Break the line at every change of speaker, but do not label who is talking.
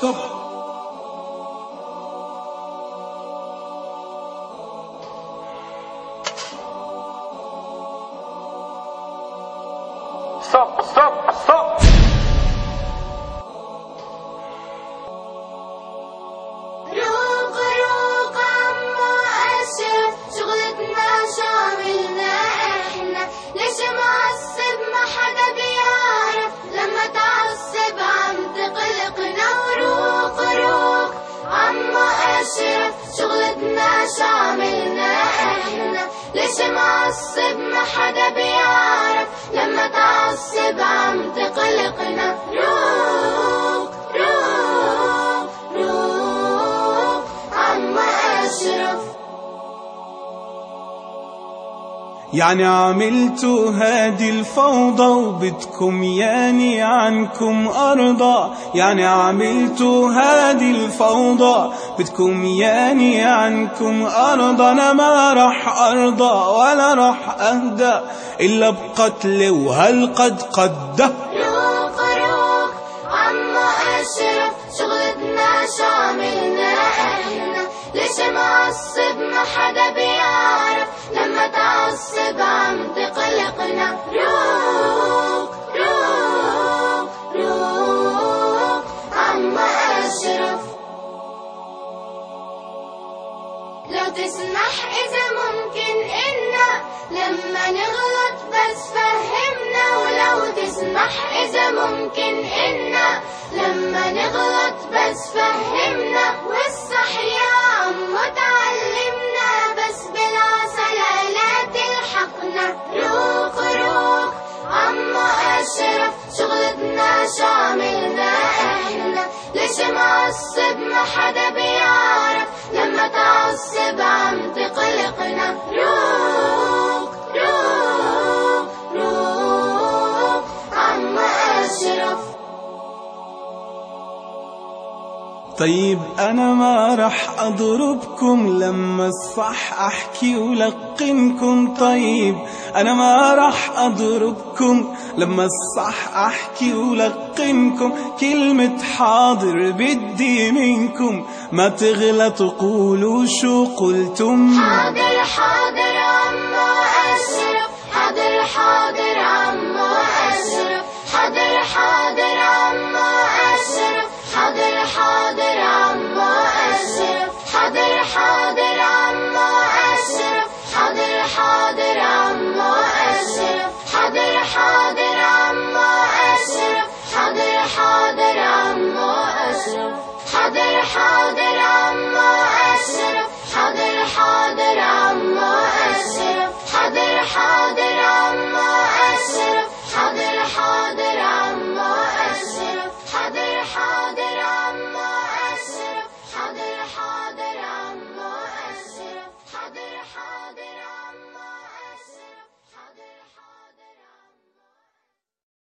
stop. Stop, stop!
معصب ما حدا بيعرف. لما تعصب
يعني عملتوا هادي الفوضى وبدكم ياني عنكم أرضى. يعني عملتوا هادي الفوضى بدكم ياني عنكم أرضى. أنا ما رح أرضى ولا رح أهدى إلا بقتل وهل قد قده
روق روق عم أشرف شغلتنا شاملنا إحنا ليش معصب تسمح إذا ممكن إنا لما نغلط بس فهمنا ولو تسمح إذا ممكن إنا لما نغلط بس فهمنا والصح يا عمو تعلمنا بس بالعسل لا تلحقنا روق روق عمو أشرف شغلتنا شاملنا إحنا. ليش معصب ما حدا بيعرف؟
طيب أنا ما رح أضربكم لما الصح أحكي ولقنكم طيب أنا ما رح أضربكم لما الصح أحكي ولقنكم كلمة حاضر بدي منكم ما تغلطوا قولوا شو قلتم.
حاضر حاضر. حاضر عمو أشرف. حاضر حاضر عمو أشرف. حاضر حاضر